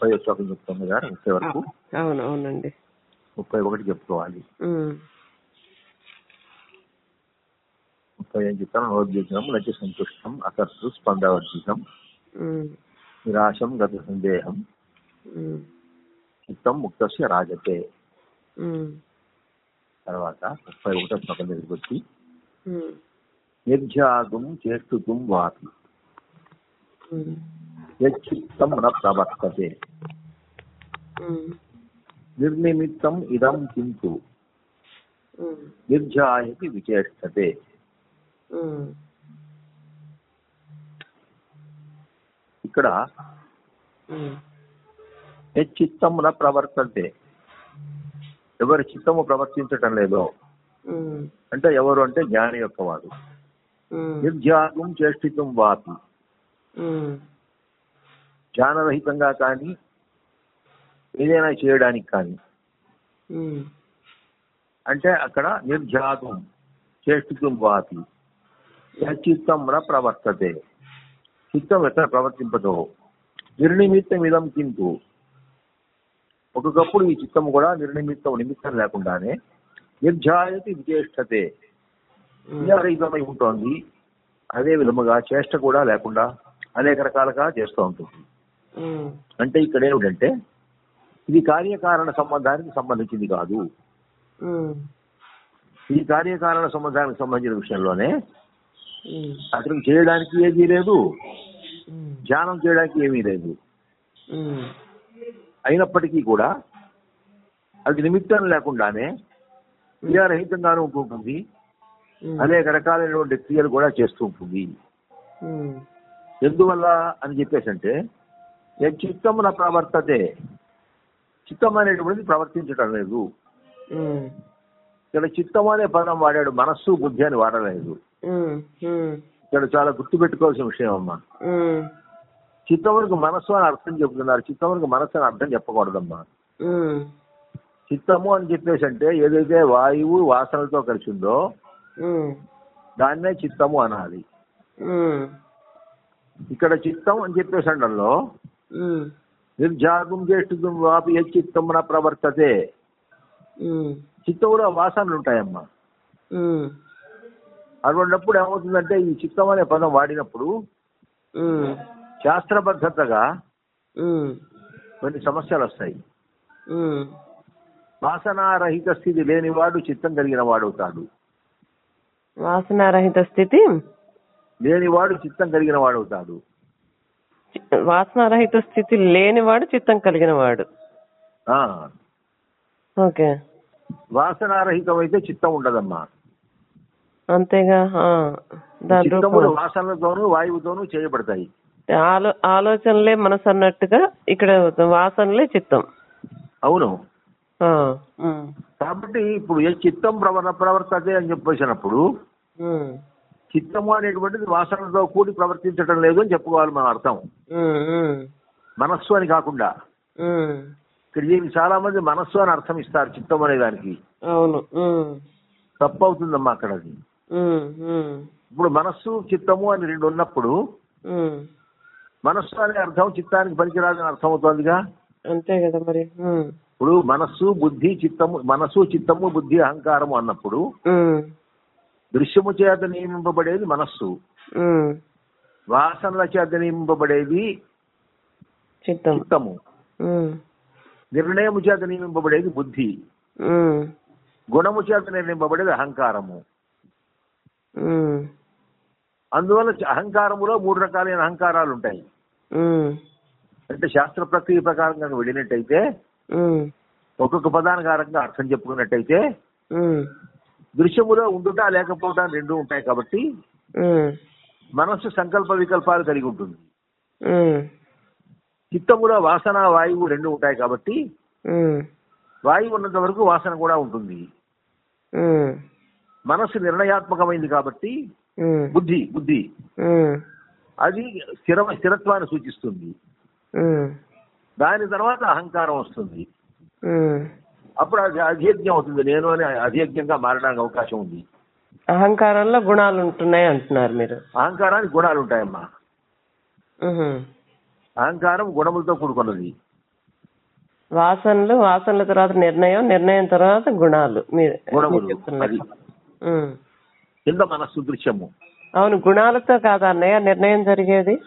ముప్పై శ్లోకం చెప్తుంది కదా ముప్పై వరకు. అవును అవునండి. ముప్పై ఒకటి చెప్పుకోవాలి. ముప్పై ఏం చెప్తాను నోద్యోగం నచ్చి సంతుష్టం అకర్తృ స్పందవర్జితం నిరాశం గత సందేహం చిత్తం ముక్తస్య రాజతే. తర్వాత ముప్పై ఒకటో శ్లోకం దగ్గరికి వచ్చి నిర్జాగం చేస్తుతుం యచ్చిత్తం న ప్రవర్తతే నిర్నిమిత్తం ఇదం కింటు నిర్జాయతి విచేష్టతే ఇక్కడ చిత్తం న ప్రవర్తంతే ఎవరి చిత్తము ప్రవర్తించటం లేదో। అంటే ఎవరు అంటే జ్ఞాని యొక్క వాడు। నిర్జాగం చేష్టితం వాపి। జ్ఞానరహితంగా కానీ ఏదైనా చేయడానికి కానీ. అంటే అక్కడ నిర్జాగం చేష్టితం వాపి చిత్తం న ప్రవర్తతే. చిత్తం ఎక్కడ ప్రవర్తింపదో. నిర్నిమిత్తం ఇదం కింటు ఒక్కొక్కప్పుడు ఈ చిత్తం కూడా నిర్నిమిత్తం నిమిత్తం లేకుండానే నిర్జాయతి విచేష్టతే క్రియారహితమై ఉంటుంది. అదే విధముగా చేష్ట కూడా లేకుండా అనేక రకాలుగా చేస్తూ ఉంటుంది. అంటే ఇక్కడ ఏమిటంటే ఇది కార్యకారణ సంబంధానికి సంబంధించింది కాదు. ఈ కార్యకారణ సంబంధానికి సంబంధించిన విషయంలోనే ఉమ్, అతనికి చేయడానికి ఏమీ లేదు. ధ్యానం చేయడానికి ఏమీ లేదు. అయినప్పటికీ కూడా అది నిమిత్తం లేకుండానే క్రియారహితంగానూ ఉంటుంది. ఉమ్, అనేక రకాలైనటువంటి క్రియలు కూడా చేస్తూ ఉంటుంది. ఎందువల్ల అని చెప్పేసి అంటే చిత్తం నా ప్రవర్తతే? చిత్తం అనేటువంటిది ప్రవర్తించడం లేదు ఇక్కడ చిత్తం అనే పదం వాడాడు మనస్సు బుద్ధి అని వాడలేదు. ఇక్కడ చాలా గుర్తుపెట్టుకోవాల్సిన విషయం అమ్మా. చిత్తమునికి మనస్సు అని అర్థం చెబుతున్నారు చిత్తమునికి మనస్సు అని అర్థం చెప్పకూడదమ్మా. చిత్తము అని చెప్పేసి అంటే ఏదైతే వాయువు వాసనలతో కలిసి ఉందో ఉమ్, దాన్నే చిత్తము అనాలి. ఇక్కడ చిత్తం అని చెప్పేసి ఉమ్, నిర్జాగం చేస్తుంది వాపి ఏ చిత్తమున ప్రవర్తతే. చిత్తంలో వాసనలు ఉంటాయమ్మా. అటువంటిప్పుడు ఏమవుతుందంటే ఈ చిత్తం అనే పదం వాడినప్పుడు శాస్త్రబద్ధతగా కొన్ని సమస్యలు వస్తాయి. వాసనారహిత స్థితి లేనివాడు చిత్తం కలిగిన వాడవుతాడు. వాసనారహిత స్థితి? లేనివాడు చిత్తం కలిగిన వాడవుతాడు. వాసనారహిత స్థితి లేనివాడు చిత్తం కలిగిన వాడు ఆ, ఓకే. వాసనారహితం అయితే చిత్తం ఉండదమ్మా. అంతేగా? చిత్తములు వాసనలతోనూ వాయువుతోనూ చేయబడతాయి. ఆలో ఆలోచనలే మనసు అన్నట్టుగా ఇక్కడ వాసనలే చిత్తం. అవును. కాబట్టి ఇప్పుడు ఏ చిత్తం ప్రవర్ ప్రవర్తతే అని చెప్పేసినప్పుడు చిత్తము అనేటువంటిది వాసనలతో కూడి ప్రవర్తించడం లేదు అని చెప్పుకోవాలి మన అర్థం. మనస్సు అని కాకుండా. ఇక్కడ దీనికి చాలా మంది మనస్సు అని అర్థం ఇస్తారు చిత్తం అనే దానికి. తప్పు అవుతుందమ్మా అక్కడ అది ఇప్పుడు మనస్సు చిత్తము అని రెండు ఉన్నప్పుడు మనస్సు అనే అర్థం చిత్తానికి పనికిరాదని అర్థం అవుతోందిగా అంతే కదా మరి ఇప్పుడు మనస్సు బుద్ధి చిత్తము మనస్సు చిత్తము బుద్ధి అహంకారము అన్నప్పుడు దృశ్యము చేత నియమింపబడేది మనస్సు. వాసనల చేత నియమింపబడేది చిత్తం. చిత్తము. నిర్ణయము చేత నియమింపబడేది బుద్ధి. గుణము చేత నిర్ణయింపబడేది అహంకారము. అందువల్ల అహంకారములో మూడు రకాలైన అహంకారాలు ఉంటాయి. అంటే శాస్త్ర ప్రక్రియ ప్రకారంగా వెళ్ళినట్టయితే ఒక్కొక్క పదానుకారంగా అర్థం చెప్పుకున్నట్టయితే దృశ్యములో ఉండుట లేకపోవటం రెండు ఉంటాయి కాబట్టి మనస్సు సంకల్ప వికల్పాలు కలిగి ఉంటుంది. చిత్తములో వాసన వాయువు రెండు ఉంటాయి కాబట్టి వాయువు ఉన్నంత వరకు వాసన కూడా ఉంటుంది. మనస్సు నిర్ణయాత్మకమైంది కాబట్టి బుద్ధి బుద్ధి. అది స్థిర స్థిరత్వాన్ని సూచిస్తుంది. దాని తర్వాత అహంకారం వస్తుంది. అప్పుడు అది అధేజ్ఞం అవుతుంది. నేను అని అధేజ్ఞంగా మారడానికి అవకాశం ఉంది. అహంకారంలో గుణాలు ఉంటున్నాయి అంటున్నారు మీరు. అహంకారానికి గుణాలు ఉంటాయమ్మా. అహంకారం గుణములతో కూడుకున్నది. వాసనలు వాసనల తర్వాత నిర్ణయం నిర్ణయం తర్వాత గుణాలు. గుణములు. కింద మనస్సు దృశ్యము. అవును గుణాలతో కాదా అన్నయ్య. నిర్ణయం జరిగేది?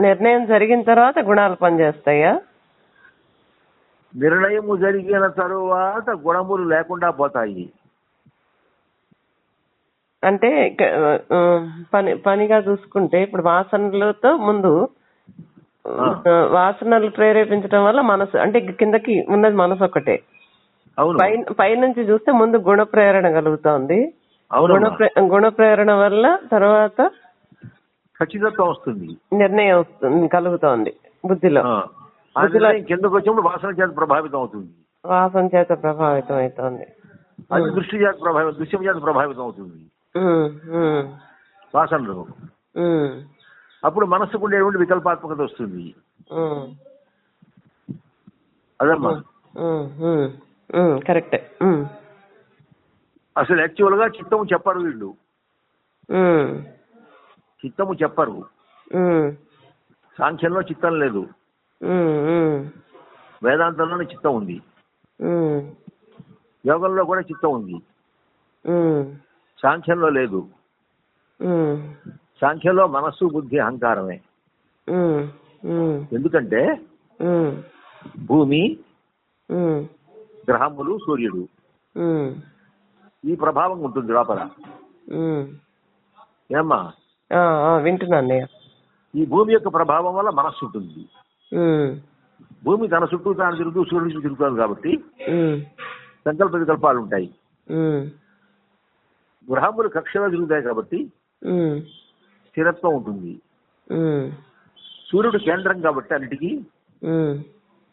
నిర్ణయం జరిగిన తర్వాత గుణాలు పనిచేస్తాయా? నిర్ణయము జరిగిన తరువాత గుణములు లేకుండా పోతాయి. అంటే పని పనిగా చూసుకుంటే ఇప్పుడు వాసనలతో ముందు వాసనలు ప్రేరేపించడం వల్ల మనసు అంటే కిందకి ఉన్నది మనసు ఒకటే పై పైనుంచి చూస్తే ముందు గుణ ప్రేరణ కలుగుతోంది గుణ ప్రేరణ వల్ల తర్వాత ఖచ్చితత్వం వస్తుంది. నిర్ణయం వస్తుంది కలుగుతోంది బుద్ధిలో. ఆ. నిర్ణయం కిందకు వచ్చినప్పుడు వాసన చేత ప్రభావితం అవుతుంది. వాసన చేత ప్రభావితం అవుతోంది. అది దృష్టి చేత ప్రభావితం దృశ్యం చేత ప్రభావితం అవుతుంది. వాసనలు. అప్పుడు మనస్సుకు ఉండేటువంటి వికల్పాత్మకత వస్తుంది. అదమ్మా. కరెక్టే. అసలు యాక్చువల్గా చిత్తము చెప్పరు వీళ్ళు. చిత్తము చెప్పరు. సాంఖ్యంలో చిత్తం లేదు. వేదాంతంలోనే చిత్తం ఉంది. యోగంలో కూడా చిత్తం ఉంది. సాంఖ్యంలో లేదు. సాంఖ్యంలో మనస్సు బుద్ధి అహంకారమే. ఎందుకంటే భూమి గ్రహములు సూర్యుడు. ఈ ప్రభావం ఉంటుంది లోపల. ఏమ్మా? ఆ, ఆ, వింటున్నా అన్నయ్య. ఈ భూమి యొక్క ప్రభావం వల్ల మనస్సు ఉంటుంది. భూమి తన చుట్టూ తాను తిరుగుతూ సూర్యుడి చుట్టూ తిరుగుతుంది కాబట్టి సంకల్ప వికల్పాలు ఉంటాయి. గ్రహములు కక్షలో తిరుగుతాయి కాబట్టి స్థిరత్వం ఉంటుంది. సూర్యుడు కేంద్రం కాబట్టి అన్నిటికీ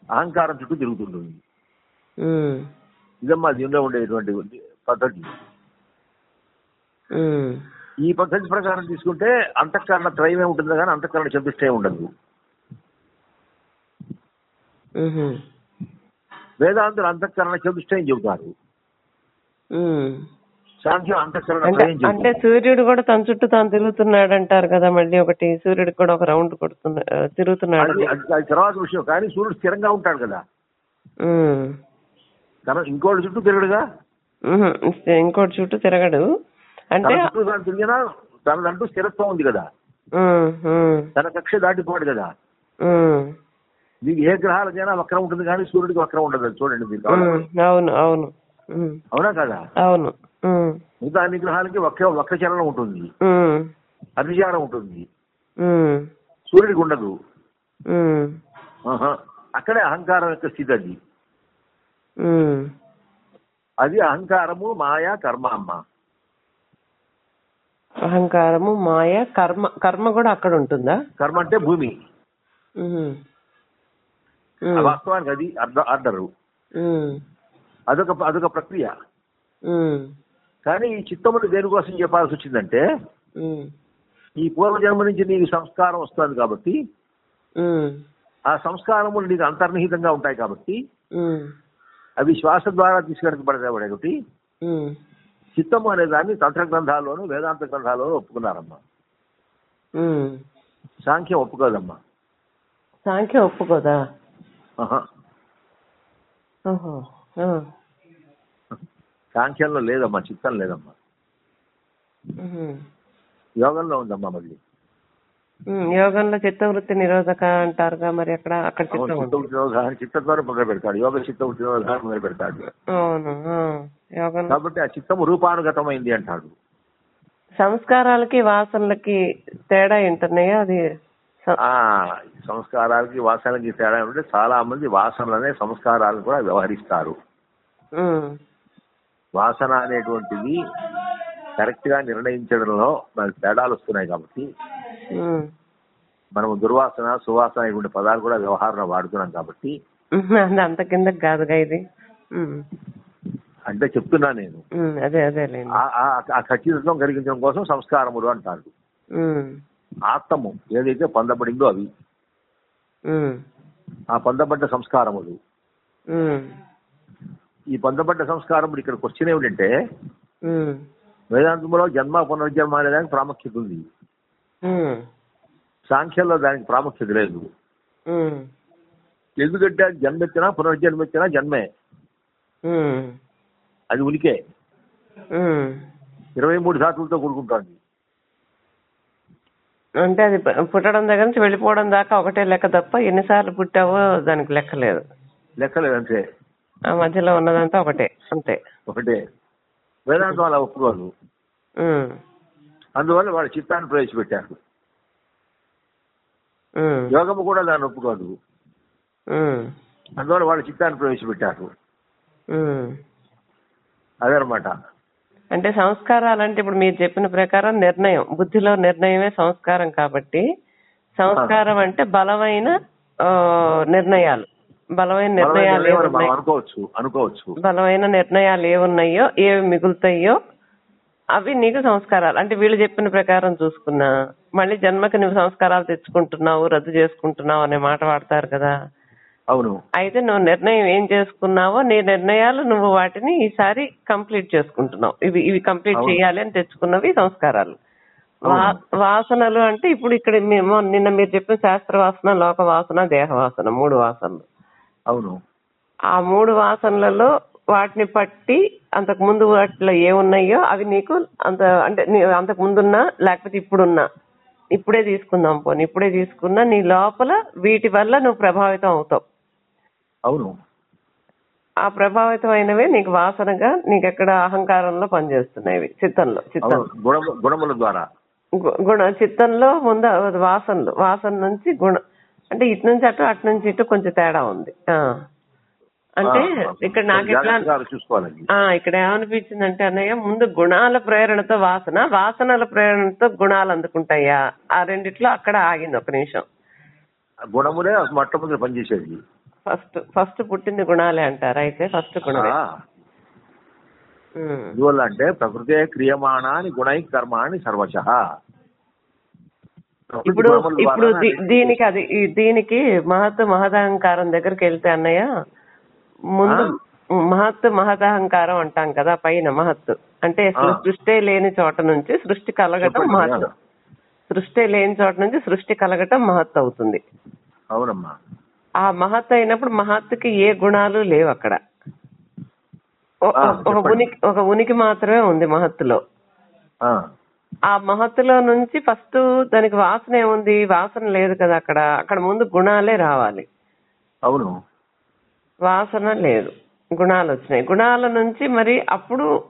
అహంకారం చుట్టూ తిరుగుతుంటుంది. ఇదమ్మా దీనిలో ఉండేటువంటి పద్ధతి. ఈ పద్ధతి ప్రకారం తీసుకుంటే అంతఃకరణ త్రయమే ఉంటుంది కానీ అంతఃకరణ చతుష్టయం ఉండదు. వేదాంతులు అంతఃకరణ చతుష్టయం చెబుతారు. ఉమ్. సాంఖ్యం అంతఃకరణ అంటే సూర్యుడు కూడా తన చుట్టూ తాను తిరుగుతున్నాడు అంటారు కదా మళ్ళీ ఒకటి. సూర్యుడికి కూడా ఒక రౌండ్ కొడుతున్నా తిరుగుతున్నాడు. అది తర్వాత విషయం. కానీ సూర్యుడు స్థిరంగా ఉంటాడు కదా. ఉమ్, తన ఇంకోటి చుట్టూ తిరగడుగా? ఇంకోటి చుట్టూ తిరగడు. అంటే తన చుట్టూ తాను తిరిగినా తనదంటూ స్థిరత్వం ఉంది కదా. ఉమ్, ఉమ్, తన కక్ష దాటిపోడు కదా. ఉమ్, మీకు ఏ గ్రహాలకైనా వక్రం ఉంటుంది కానీ సూర్యుడికి వక్రం ఉండదు చూడండి మీరు అవును అవును అవునా. కదా? అవును మిగతా అన్ని గ్రహాలకి వక్ర వక్రచలనం ఉంటుంది. ఉమ్, అతిచారం ఉంటుంది. సూర్యుడికి ఉండదు. అక్కడే అహంకారం యొక్క స్థితి అది. అది అహంకారము మాయా కర్మ అమ్మ. అహంకారము మాయ కర్మ కర్మ కూడా అక్కడ ఉంటుందా? కర్మ అంటే భూమి. వాస్తవానికి అది అర్ధ- ఆర్డరు అదొక అదొక ప్రక్రియ కానీ ఈ చిత్తములు దేనికోసం చెప్పాల్సి వచ్చిందంటే ఈ పూర్వజన్మ నుంచి నీకు సంస్కారం వస్తుంది కాబట్టి ఆ సంస్కారములు నీకు అంతర్నిహితంగా ఉంటాయి కాబట్టి అవి శ్వాస ద్వారా తీసుకెళ్ళబడతాయి ఉమ్, చిత్తము అనే దాన్ని తంత్ర గ్రంథాల్లోనూ వేదాంత గ్రంథాల్లోనూ ఒప్పుకున్నారమ్మా. సాంఖ్యం ఒప్పుకోదమ్మా. సాంఖ్యం ఒప్పుకోదా. సాంఖ్యంలో లేదమ్మా చిత్తం లేదమ్మా. యోగంలో ఉందమ్మా మళ్ళీ. యోగంలో చిత్తవృత్తి నిరోధక అంటారుగా మరి అక్కడ అక్కడ చిత్తం చిత్తవృత్తి. నిరోధాన్ని చిత్తద్వారా మొదలు పెడతాడు యోగ చిత్తవృత్తి నిరోధాన్ని మొదలు పెడతాడు అవును కాబట్టి ఆ చిత్తము రూపానుగతమైంది అంటాడు సంస్కారాలకి వాసనలకి తేడా ఉంటున్నాయా అది? ఆ సంస్కారాలకి వాసనలకి తేడా ఉంటే చాలా మంది వాసనలనే సంస్కారాలను కూడా వ్యవహరిస్తారు. వాసన అనేటువంటిది కరెక్ట్గా నిర్ణయించడంలో మనకి తేడాలు వస్తున్నాయి కాబట్టి. మనం దుర్వాసన సువాసన ఇటువంటి పదాలు కూడా వ్యవహారంలో వాడుతున్నాం కాబట్టి అది అంత కిందకి కాదుగా ఇది. అంటే చెప్తున్నా నేను. అదే ఆ- ఆ ఖచ్చితత్వం కలిగించడం కోసం సంస్కారములు అంటారు. ఉమ్, ఆత్తము ఏదైతే పొందబడిందో అవి ఆ పొందబడ్డ సంస్కారములు ఈ పొందబడ్డ సంస్కారములు ఇక్కడ క్వశ్చన్ ఏమిటంటే వేదాంతంలో జన్మ పునర్జన్మ అనే దానికి ప్రాముఖ్యత ఉంది. సాంఖ్యంలో దానికి ప్రాముఖ్యత లేదు. ఎందుకంటే జన్మెత్తినా పునర్జన్మెత్తినా జన్మే. అది ఉనికే. ఇరవై మూడు ధాతువులతో కూడుకుంటోంది. అంటే అది పుట్టడం దగ్గర నుంచి వెళ్ళిపోవడం దాకా ఒకటే లెక్క తప్ప ఎన్నిసార్లు పుట్టావో దానికి లెక్క లేదు. లెక్కలేదు అంతే. ఆ మధ్యలో ఉన్నదంతా ఒకటే అంతే. ఒకటే. వేదాంతం అలా ఒప్పుకోదు అందువల్ల వాళ్ళ చిత్తాన్ని ప్రవేశపెట్టారు యోగము కూడా దాన్ని ఒప్పుకోదు. అందువల్ల వాళ్ళ చిత్తాన్ని ప్రవేశపెట్టారు. అదనమాట. అంటే సంస్కారాలు అంటే ఇప్పుడు మీరు చెప్పిన ప్రకారం నిర్ణయం బుద్ధిలో నిర్ణయమే సంస్కారం కాబట్టి సంస్కారం అంటే బలమైన నిర్ణయాలు. బలమైన నిర్ణయాలు అనుకోవచ్చు అనుకోవచ్చు. బలమైన నిర్ణయాలు ఏమున్నాయో ఏవి మిగులుతాయో అవి నీకు సంస్కారాలు. అంటే వీళ్ళు చెప్పిన ప్రకారం చూసుకున్నా మళ్ళీ జన్మకి నువ్వు సంస్కారాలు తెచ్చుకుంటున్నావు రద్దు చేసుకుంటున్నావు అనే మాట వాడతారు కదా. అవును. అయితే నువ్వు నిర్ణయం ఏం చేసుకున్నావో నీ నిర్ణయాలు నువ్వు వాటిని ఈసారి కంప్లీట్ చేసుకుంటున్నావు. ఇవి ఇవి కంప్లీట్. చేయాలి అని తెచ్చుకున్నవి సంస్కారాలు. వాసనలు అంటే ఇప్పుడు ఇక్కడ మేము నిన్న మీరు చెప్పిన శాస్త్ర వాసన లోక వాసన దేహ వాసన మూడు వాసనలు. అవును. ఆ మూడు వాసనలలో వాటిని పట్టి అంతకు ముందు వాటిలో ఏమున్నాయో అవి నీకు అంత అంటే అంతకు ముందున్నా లేకపోతే ఇప్పుడున్నా. ఇప్పుడే తీసుకుందాం పోనీ. ఇప్పుడే తీసుకున్నా నీ లోపల వీటి వల్ల నువ్వు ప్రభావితం అవుతావు. అవును. ఆ ప్రభావితం అయినవే నీకు వాసనగా నీకు ఎక్కడ అహంకారంలో పనిచేస్తున్నాయి. చిత్తంలో చిత్తం. గుణముల ద్వారా. గుణ చిత్తంలో ముందు వాసనలు వాసన నుంచి గుణ అంటే ఇటు నుంచి అటు అటు నుంచి ఇటు కొంచెం తేడా ఉంది. ఆ. అంటే ఇక్కడ నాకు ఎట్లా ఇక్కడ ఏమనిపించింది అంటే అన్నయ్య ముందు గుణాల ప్రేరణతో వాసన వాసనల ప్రేరణతో గుణాలు అందుకుంటాయా? ఆ రెండిట్లో అక్కడ ఆగింది ఒక నిమిషం. గుణములే మొట్టమొదటి పనిచేసేది ఫస్ట్ ఫస్ట్ పుట్టింది గుణాలే అంటారు అయితే? ఫస్ట్ గుణమే. ఎందువల్ల అంటే ప్రకృతే క్రియమాణాని గుణై కర్మాణి సర్వశ. ఇప్పుడు ఇప్పుడు దీనికి అది దీనికి మహత్ మహదహంకారం దగ్గరికి వెళ్తే అన్నయ్య ముందు మహత్ మహదహంకారం అంటాం కదా పైన మహత్. అంటే సృష్టి లేని చోట నుంచి సృష్టి కలగటం. మహత్. సృష్టి లేని చోట నుంచి సృష్టి కలగటం మహత్ అవుతుంది. అవునమ్మా. ఆ మహత్ అయినప్పుడు మహత్తుకి ఏ గుణాలు లేవు అక్కడ. ఒక. ఉనికి ఒక ఉనికి మాత్రమే ఉంది మహత్తులో ఆ, ఆ మహత్తులో నుంచి ఫస్ట్ దానికి వాసన ఏముంది? వాసన లేదు కదా అక్కడ. అక్కడ ముందు గుణాలే రావాలి. అవును. వాసన లేదు. గుణాలు వచ్చినాయి. గుణాల నుంచి మరి అప్పుడు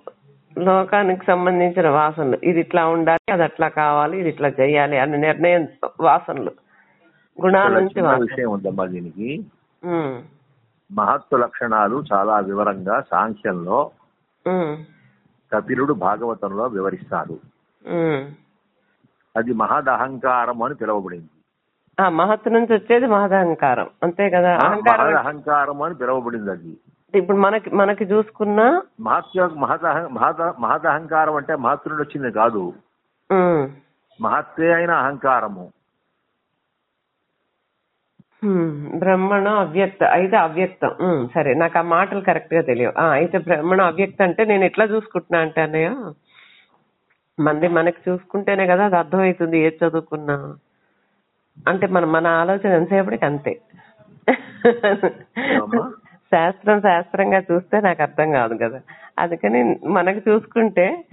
లోకానికి సంబంధించిన వాసనలు. ఇది ఇట్లా ఉండాలి అది అట్లా కావాలి ఇది ఇట్లా చేయాలి అనే నిర్ణయం వాసనలు. గుణాల నుంచి విషయం ఉందమ్మా దీనికి. మహత్వ లక్షణాలు చాలా వివరంగా సాంఖ్యంలో కపిలుడు భాగవతంలో వివరిస్తారు. అది మహదహంకారం అని పిలువబడింది. ఆ మహత్తు నుంచి వచ్చేది మహదహంకారం. అంతే కదా? అహంకారం అని పిలువబడింది అది. ఇప్పుడు మనకి మనకి చూసుకున్నా మహత్వ మహద మహదహంకారం అంటే మహత్తుడు వచ్చింది కాదు. ఉమ్, మహత్తే అయిన అహంకారము. బ్రహ్మణ అవ్యక్త అయితే అవ్యక్తం. సరే నాకు ఆ మాటలు కరెక్ట్గా తెలియవు. ఆ, అయితే బ్రహ్మణ అవ్యక్త అంటే నేను ఎట్లా చూసుకుంటున్నా అంటే అన్నయ్య మంది మనకి చూసుకుంటేనే కదా అది అర్థమవుతుంది ఏది చదువుకున్నా. అంటే మన మన ఆలోచన ఎంతసేపటికి అంతే? శాస్త్రం శాస్త్రంగా చూస్తే నాకు అర్థం కాదు కదా. అందుకని మనకి చూసుకుంటే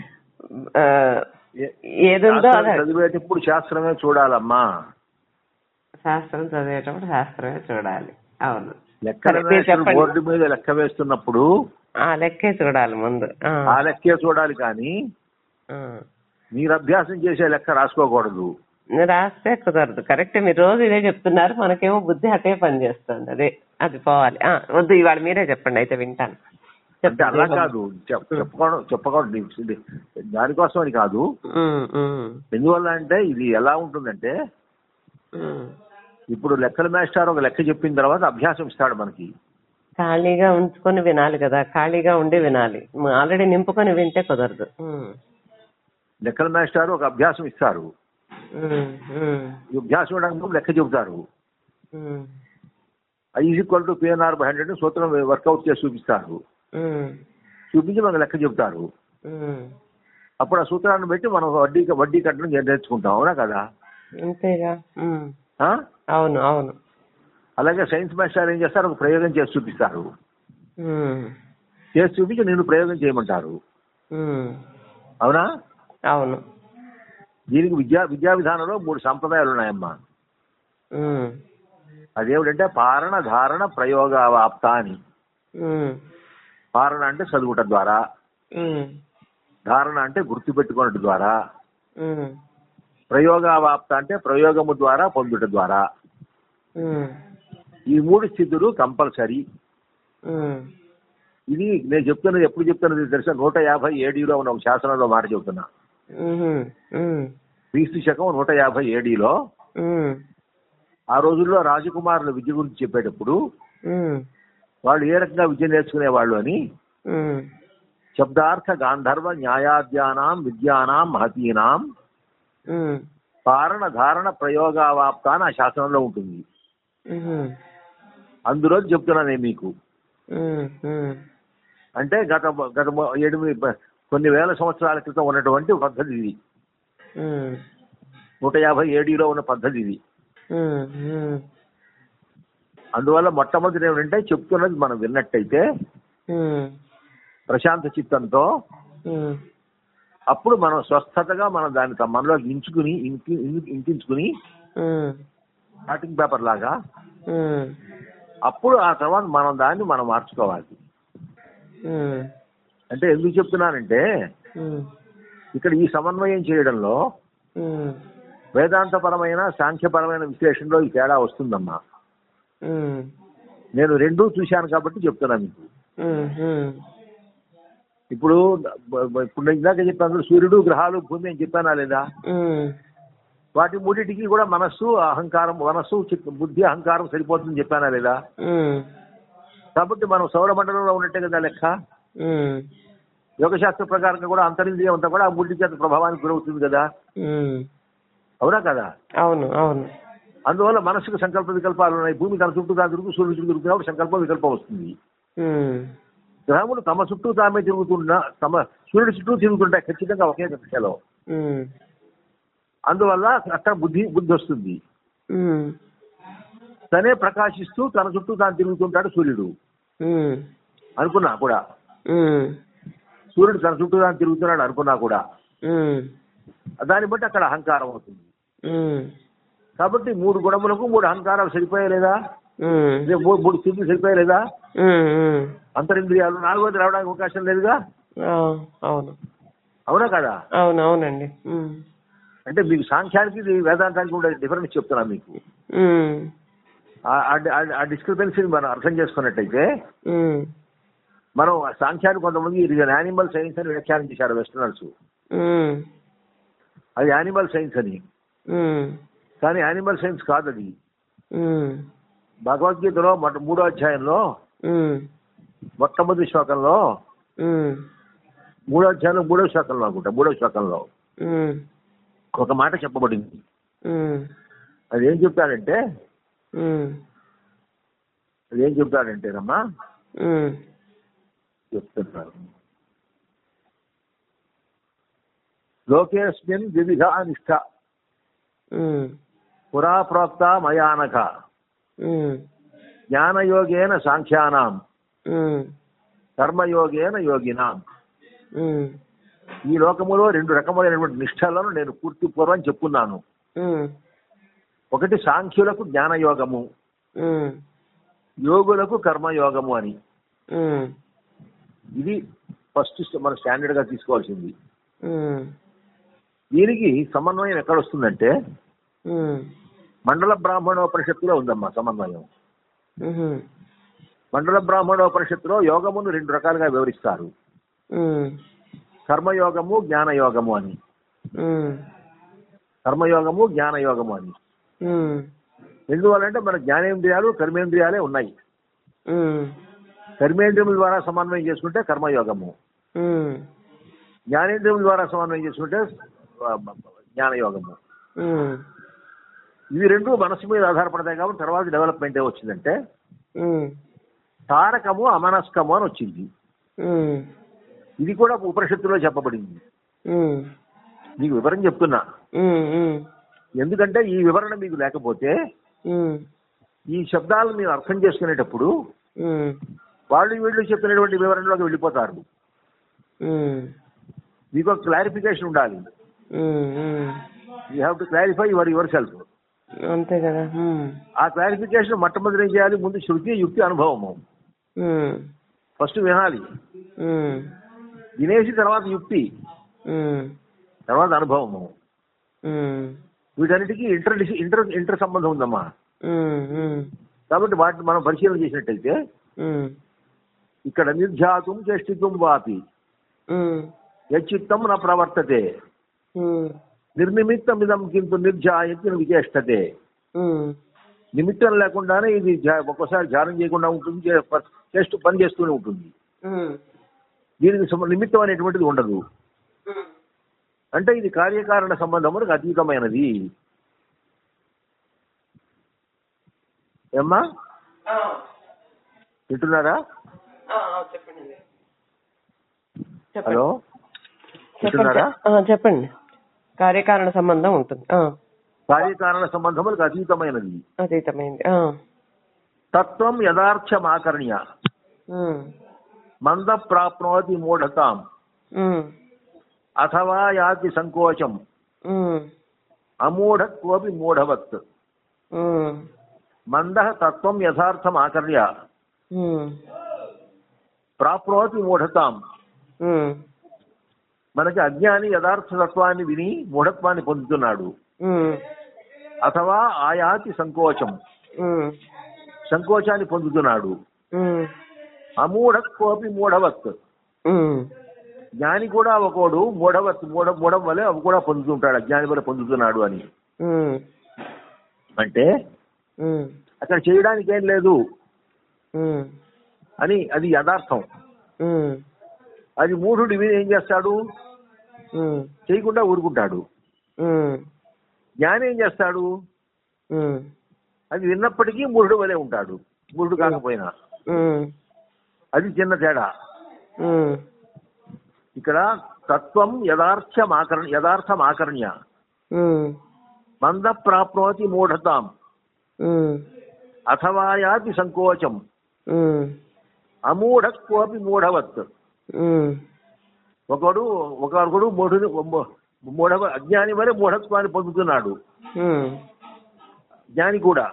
ఏ- ఏదుందో చదివేటప్పుడు శాస్త్రమే చూడాలమ్మా. శాస్త్రం చదివేటప్పుడు శాస్త్రమే చూడాలి. అవును. బోర్డు మీద లెక్క వేస్తున్నప్పుడు ఆ లెక్కే చూడాలి ముందు. ఆ, లెక్కే చూడాలి కానీ. మీరు అభ్యాసం చేసే లెక్క రాసుకోకూడదు. రాస్తే కుదరదు. కరెక్ట్ మీరు రోజు ఇదే చెప్తున్నారు. మనకేమో బుద్ధి అటే పని చేస్తుంది. అదే అది పోవాలి. వద్దు ఇవాళ మీరే చెప్పండి. అయితే వింటాను. అంటే అలా. కాదు. చెప్పకూడదు ఇది దానికోసం అని కాదు. ఎందువల్ల అంటే ఇది ఎలా ఉంటుందంటే. ఇప్పుడు లెక్కల మాస్టర్ ఒక లెక్క చెప్పిన తర్వాత అభ్యాసం ఇస్తాడు మనకి. ఖాళీగా ఉంచుకొని వినాలి కదా ఖాళీగా ఉండి వినాలి. ఆల్రెడీ నింపుకొని వింటే కుదరదు. లెక్కల మాస్టర్ ఒక అభ్యాసం ఇస్తారు. అభ్యాసం ఇవ్వడానికి లెక్క చెబుతారు. ఉమ్, I equal to PNR by hundred సూత్రం వర్కౌట్ చేసి చూపిస్తారు. చూపించి మనకు లెక్క చెబుతారు. అప్పుడు ఆ సూత్రాన్ని బట్టి మనం వడ్డీ వడ్డీ కట్టడం నేర్చుకుంటాం అవునా కదా? అంతేగా? అవును అవును. అలాగే సైన్స్ మాస్టర్ ఏం చేస్తారు? ఒక ప్రయోగం చేసి చూపిస్తారు. చేసి చూపించి నేను ప్రయోగం చేయమంటారు. అవునా? అవును. దీనికి విద్యా విద్యా విధానంలో మూడు సంప్రదాయాలు ఉన్నాయమ్మా. అదేమిటంటే పారణ ధారణ ప్రయోగావాప్త అని. పారణ అంటే చదువుట ద్వారా. ధారణ అంటే గుర్తుపెట్టుకోవడం ద్వారా. ప్రయోగావాప్త అంటే ప్రయోగము ద్వారా పొందుట ద్వారా. ఈ మూడు స్థితులు కంపల్సరీ. ఇది నేను చెప్తున్నది ఎప్పుడు చెప్తున్నది తెలుసా? నూట యాభై ఏడీలో ఉన్న ఒక శాసనంలో మాట చెబుతున్నా. క్రీస్తు శకం నూట యాభై ఏడీలో ఆ రోజుల్లో రాజకుమారుల విద్య గురించి చెప్పేటప్పుడు వాళ్ళు ఏ రకంగా విద్య నేర్చుకునేవాళ్ళు అని శబ్దార్థ గాంధర్వ న్యాయాద్యానాం విద్యానాం మహతీనాం పారణ ధారణ ప్రయోగావాప్త అని ఆ శాసనంలో ఉంటుంది. అందులో చెప్తున్నా నేను మీకు. అంటే గత గత ఎనిమిది కొన్ని వేల సంవత్సరాల క్రితం ఉన్నటువంటి పద్ధతి ఇది. నూట యాభై ఏడీలో ఉన్న పద్ధతి ఇది. అందువల్ల మొట్టమొదటి ఏమిటంటే చెప్తున్నది మనం విన్నట్టయితే ప్రశాంత చిత్తంతో అప్పుడు మనం స్వస్థతగా మనం దాన్ని మనలో ఇంచుకుని ఇంకించుకుని స్టార్టింగ్ పేపర్ లాగా అప్పుడు ఆ తర్వాత మనం దాన్ని మనం మార్చుకోవాలి. అంటే ఎందుకు చెప్తున్నానంటే ఇక్కడ ఈ సమన్వయం చేయడంలో వేదాంతపరమైన సాంఖ్యపరమైన విశ్లేషణలో ఈ తేడా వస్తుందమ్మా. నేను రెండూ చూశాను కాబట్టి చెప్తున్నా మీకు. ఇప్పుడు ఇప్పుడు నేను ఇందాక చెప్పాను సూర్యుడు గ్రహాలు భూమి అని చెప్పానా లేదా? వాటి మూడింటికి కూడా మనస్సు అహంకారం మనస్సు బుద్ధి అహంకారం సరిపోతుందని చెప్పానా లేదా? కాబట్టి మనం సౌరమండలంలో ఉన్నట్టే కదా లెక్క? యోగశాస్త్ర ప్రకారంగా కూడా అంతరింద్రియం అంతా కూడా ఆ మూడింటి చేత ప్రభావానికి గురవుతుంది కదా? అవునా కదా? అవును అవును. అందువల్ల మనసుకు సంకల్ప వికల్పాలు ఉన్నాయి. భూమి తన చుట్టూ తాను తిరుగుతూ సూర్యుడు చుట్టూ తిరుగుతున్నప్పుడు సంకల్ప వికల్పం వస్తుంది. గ్రహములు తమ చుట్టూ తామే తిరుగుతున్నా తమ సూర్యుడి చుట్టూ తిరుగుతుంటాయి ఖచ్చితంగా ఒకే ఉమ్, అందువల్ల అక్కడ బుద్ధి బుద్ధి వస్తుంది. తనే ప్రకాశిస్తూ తన చుట్టూ తాను తిరుగుతుంటాడు సూర్యుడు. అనుకున్నా కూడా. సూర్యుడు తన చుట్టూ తాను తిరుగుతున్నాడు అనుకున్నా కూడా. దాన్ని బట్టి అక్కడ అహంకారం అవుతుంది. కాబట్టి మూడు గుణములకు మూడు అహంకారాలు సరిపోయలేదా? మూడు స్థితులు సరిపోయలేదా? అంతరింద్రియాలు నాలుగోది రావడానికి అవకాశం లేదుగా? అవును. అవునా కదా? అవును అవునండి. అంటే మీకు సాంఖ్యానికి వేదాంతానికి ఉండే డిఫరెన్స్ చెప్తున్నా మీకు. ఆ- డిస్క్రిపెన్సీని మనం అర్థం చేసుకున్నట్టయితే మనం సాంఖ్యాన్ని కొంతమంది ఇది యానిమల్ సైన్స్ అని వ్యాఖ్యానం చేశారు వెస్టర్నర్స్ అది యానిమల్ సైన్స్ అని. కానీ యానిమల్ సైన్స్ కాదు అది భగవద్గీతలో మొట్ట మూడో అధ్యాయంలో మొట్టమొదటి శ్లోకంలో మూడో అధ్యాయంలో మూడో శ్లోకంలో అనుకుంటా మూడో శ్లోకంలో. ఒక మాట చెప్పబడింది. అది ఏం చెప్తాడంటే ఉమ్, అది ఏం చెప్తాడంటే రమ్మా ఉమ్, చెప్తున్నారు లోకేస్మిన్ వివిధ నిష్ఠ ఉమ్, పురా ప్రోక్త మయానక జ్ఞానయోగేన సాంఖ్యానాం. కర్మయోగేన యోగినాం. ఈ లోకములో రెండు రకములైనటువంటి నిష్ఠలను నేను పూర్తి పూర్వం చెప్పున్నాను ఒకటి సాంఖ్యులకు జ్ఞానయోగము. యోగులకు కర్మయోగము అని. ఇది ఫస్ట్ మన స్టాండర్డ్గా తీసుకోవాల్సింది దీనికి సమన్వయం ఎక్కడ వస్తుందంటే మండల బ్రాహ్మణోపనిషత్తులో ఉందమ్మా సమన్వయం. మండల బ్రాహ్మణోపనిషత్తులో యోగమును రెండు రకాలుగా వివరిస్తారు. కర్మయోగము జ్ఞానయోగము అని. కర్మయోగము జ్ఞానయోగము అని. ఎందువల్లంటే మన జ్ఞానేంద్రియాలు కర్మేంద్రియాలే ఉన్నాయి. కర్మేంద్రియముల ద్వారా సమన్వయం చేసుకుంటే కర్మయోగము. జ్ఞానేంద్రియముల ద్వారా సమన్వయం చేసుకుంటే జ్ఞానయోగము. ఇవి రెండు మనసు మీద ఆధారపడతాయి కాబట్టి తర్వాత డెవలప్మెంట్ ఏ వచ్చిందంటే తారకము అమనస్కము అని వచ్చింది. ఇది కూడా ఉపనిషత్తులో చెప్పబడింది. మీకు వివరం చెప్తున్నా. ఎందుకంటే ఈ వివరణ మీకు లేకపోతే ఈ శబ్దాలను మీరు అర్థం చేసుకునేటప్పుడు వాళ్ళు వీళ్ళు చెప్పినటువంటి వివరణలోకి వెళ్ళిపోతారు. మీకు ఒక క్లారిఫికేషన్ ఉండాలి. You have to clarify your yourself అంతే కదా ఆ క్లారిఫికేషన్ మొట్టమొదటి ఏం చేయాలి? ముందు శృతి యుక్తి అనుభవము. ఫస్ట్ వినాలి. వినేసి తర్వాత యుక్తి. తర్వాత అనుభవము. వీటన్నిటికీ ఇంటర్ ఇంటర్ ఇంటర్ సంబంధం ఉందమ్మా. కాబట్టి వాటిని మనం పరిశీలన చేసినట్టయితే ఇక్కడ నిర్జాతం చేష్టితం వాపి. యచ్చిత్తం నా ప్రవర్తతే. ఉమ్, నిర్నిమిత్తమిదం కింద నిర్జాయతి విచేష్టతే. నిమిత్తం లేకుండానే ఇది ఒక్కోసారి ధ్యానం చేయకుండా ఉంటుంది చేస్తూ పని చేస్తూనే ఉంటుంది. దీనికి నిమిత్తం అనేటువంటిది ఉండదు. అంటే ఇది కార్యకారణ సంబంధములకు అతీతమైనది. ఏమ్మా? వింటున్నారా? హలో చెప్పండి. వింటున్నారా? చెప్పండి. కార్యకారణ సంబంధం ఉంటుంది. కార్యకారణ సంబంధములకు అతీతమైనది. అతీతమైంది ఆ, తత్వం యథార్థమాకర్ణ్య. ఉమ్, మంద ప్రాప్నోతి మూఢతాం అథవా యాతి సంకోచం. అమూఢత్వపి మూఢవత్. మంద తత్వం యథార్థం ఆకర్య ప్రాప్నోతి మూఢతాం. మనకి అజ్ఞాని యథార్థ తత్వాన్ని విని మూఢత్వాన్ని పొందుతున్నాడు. అథవా ఆయాతి సంకోచం. సంకోచాన్ని పొందుతున్నాడు. ఉమ్, అమూఢత్వపి మూఢవత్. జ్ఞాని కూడా ఒకడు మూఢవత్ మూఢ మూఢం వలె అవి కూడా పొందుతుంటాడు అజ్ఞాని వల్ల పొందుతున్నాడు అని. అంటే అక్కడ చేయడానికి ఏం లేదు అని అది యథార్థం. అది మూఢుడు ఏం చేస్తాడు? చేయకుండా ఊరుకుంటాడు. జ్ఞాని ఏం చేస్తాడు అది విన్నప్పటికీ మూఢుడు వలె ఉంటాడు. మూఢుడు కాకపోయినా. అది చిన్న తేడా. ఇక్కడ తత్వం యథార్థమాకరణ యథార్థమాకర్ణ్య మంద ప్రాప్నోతి మూఢతాం. ఉమ్, అథవా యాతి సంకోచం. ఉమ్, అమూఢత్వపి మూఢవత్. ఒకడు ఒకడు మూఢుని మూఢవ అజ్ఞాని వలె మూఢత్వాన్ని పొందుతున్నాడు. జ్ఞాని కూడా.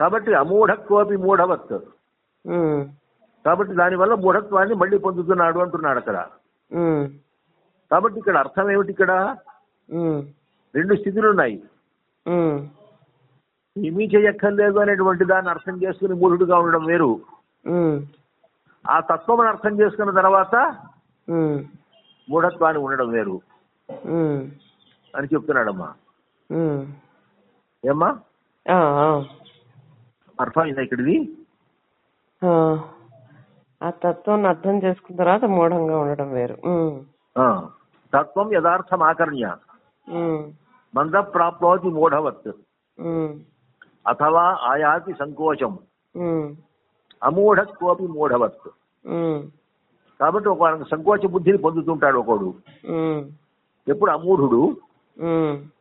కాబట్టి అమూఢత్వపి మూఢవత్. ఉమ్, కాబట్టి దానివల్ల మూఢత్వాన్ని మళ్ళీ పొందుతున్నాడు అంటున్నాడు అక్కడ. కాబట్టి ఇక్కడ అర్థం ఏమిటి ఇక్కడ? రెండు స్థితులు ఉన్నాయి ఏమీ చేయక్కర్లేదు అనేటువంటి దాన్ని అర్థం చేసుకుని మూఢుడుగా ఉండడం వేరు. ఆ తత్వం అర్థం చేసుకున్న తర్వాత మూఢత్వాన్ని ఉండడం వేరు. అని చెప్తున్నాడమ్మా. ఏమ్మా? అర్థమైందా ఇక్కడిది? ఆ. తత్వాన్ని అర్థం చేసుకున్న తర్వాత మూఢంగా ఉండడం వేరు. తత్వం యథార్థం ఆకర్ణ్య. మంద ప్రాప్నోతి మూఢవత్. అథవా ఆయాతి సంకోచం. అమూఢత్వపి మూఢవత్. కాబట్టి ఒక సంకోచ బుద్ధిని పొందుతుంటాడు ఒకడు. ఎప్పుడు అమూఢుడు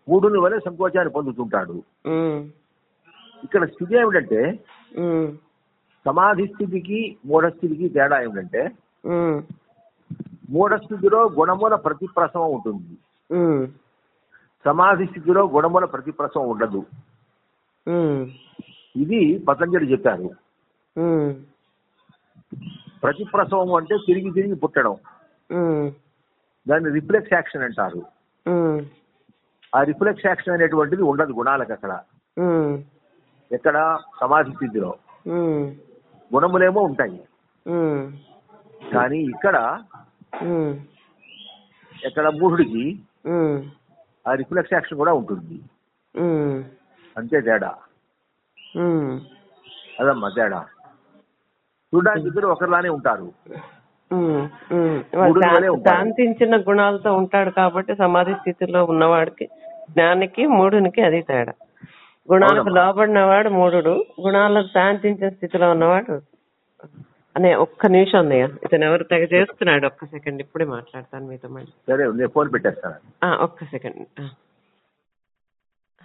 మూఢుని వలె సంకోచాన్ని పొందుతుంటాడు. ఇక్కడ స్థితి ఏమిటంటే సమాధి స్థితికి మూఢస్థితికి తేడా ఏమిటంటే మూఢస్థితిలో గుణముల ప్రతిప్రసవం ఉంటుంది. సమాధి స్థితిలో గుణముల ప్రతిప్రసవం ఉండదు. ఇది పతంజలి చెప్పారు. ఉమ్, ప్రతిప్రసవం అంటే తిరిగి తిరిగి పుట్టడం. దాన్ని రిఫ్లెక్స్ యాక్షన్ అంటారు. ఆ రిఫ్లెక్స్ యాక్షన్ అనేటువంటిది ఉండదు గుణాలకు అక్కడ. ఎక్కడ? సమాధి స్థితిలో. గుణములేమో ఉంటాయి. కానీ ఇక్కడ ఉమ్, ఎక్కడ మూఢుడికి ఆ రిఫ్లెక్స్ యాక్షన్ కూడా ఉంటుంది. అంతే తేడా. అదమ్మా తేడా. చూడడానికి ఇద్దరు ఒకరిలానే ఉంటారు. మూడు. శాంతించిన గుణాలతో ఉంటాడు కాబట్టి సమాధి స్థితిలో ఉన్నవాడికి జ్ఞానికి మూడునికి అది తేడా. గుణాలకు. లోబడినవాడు మూడుడు గుణాలకు శాంతించిన స్థితిలో ఉన్నవాడు అనే ఒక్క నిమిషం అన్నయ్య ఇతను ఎవరు తెగ చేస్తున్నాడు? ఒక్క సెకండ్ ఇప్పుడే మాట్లాడతాను మీతో మళ్ళీ. సరే నేను ఫోన్ పెట్టేస్తాను. ఒక్క సెకండ్.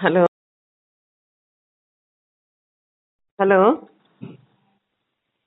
హలో. హలో.